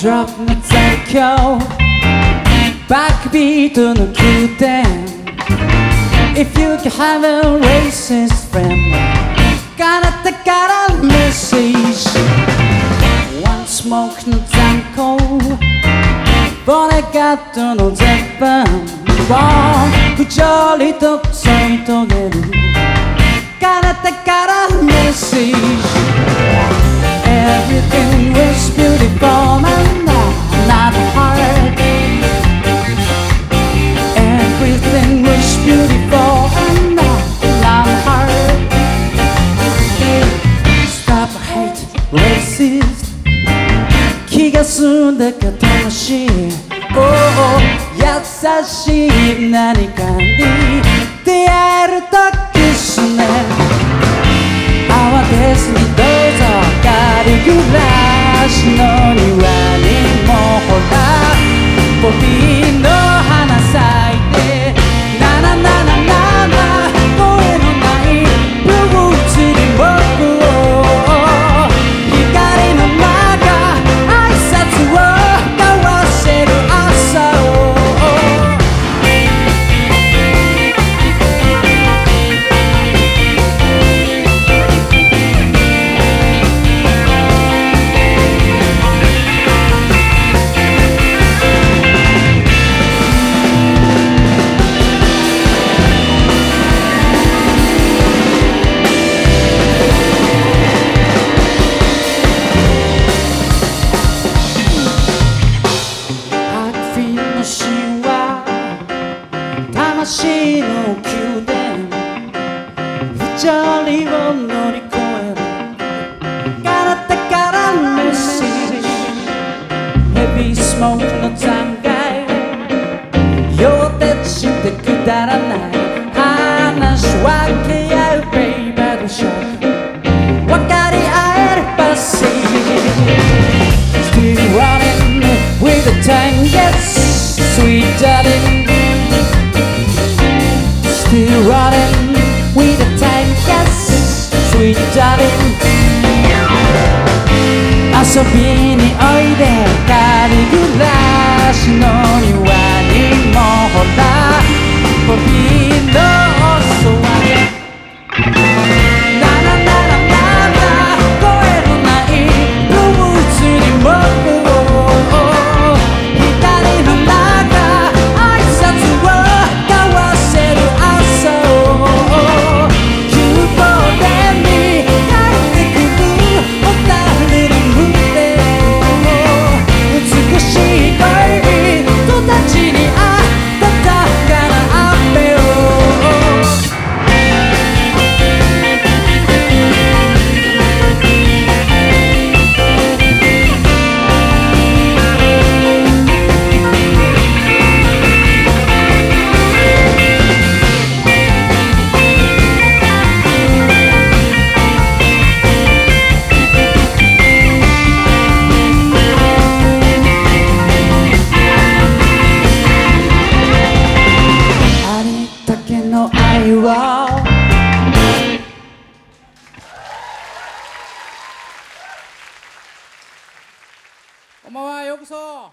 Drop の最強バックビートの宮殿 If you can have a racist friend 彼方からのメッセージ One smoke の残光ボネガットの絶版不条理と添い遂げるが済んだか楽しい。Oh 優しい。何かに出会える時。の宮殿二人を乗り越える体からメッセージヘビースモークの残骸溶鉄してくだらない話分け合うベイバードショ Still running with the time, yes, sweet darling. 遊びにおいでカリグラスの庭にもほら 엄마와 여기서.